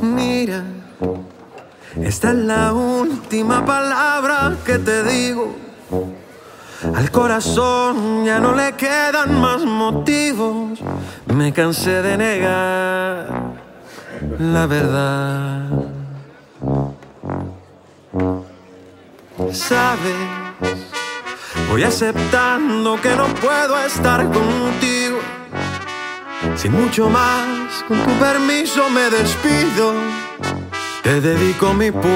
Mira, esta es la última palabra que te digo. Al corazón ya no le quedan más motivos. Me cansé de negar la verdad. Sabes voy aceptando que no puedo estar contigo. Sin mucho más, con tu permiso me despido. Te dedico mi punto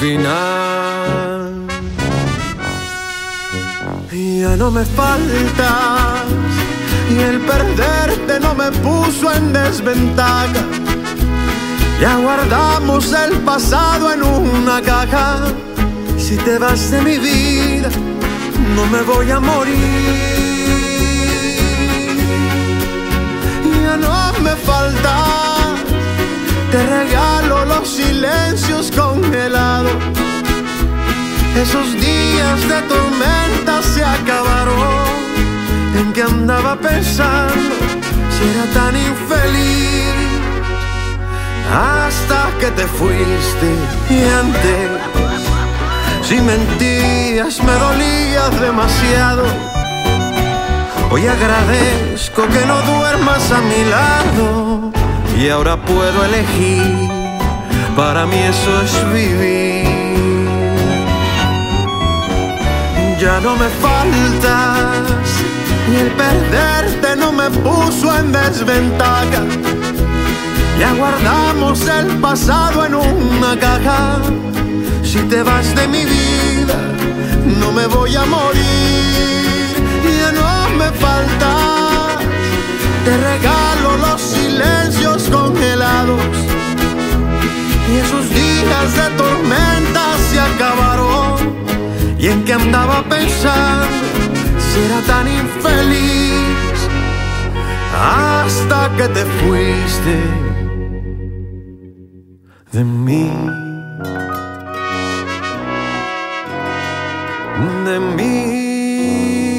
final. Ya no me faltas y el perderte no me puso en desventaja. Ya guardamos el pasado en una caja. Si te vas de mi vida, no me voy a morir. Ya no me faltas, te regalo los silencios congelados. Esos días de tormenta se acabaron. ¿En qué andaba pensando si era tan infeliz? Hasta que te fuiste y antes, si mentías me dolías demasiado. Hoy agradezco que no duermas a mi lado y ahora puedo elegir. Para mí eso es vivir. Ya no me faltas y el perderte no me puso en desventaja. Ya guardamos el pasado en una caja. Si te vas de mi vida, no me voy a morir. Ya no me faltas. Te regalo los silencios congelados. Y esos días de tormenta se acabaron. ¿Y en qué andaba pensando si era tan infeliz? Hasta que te fuiste de mí. de mí.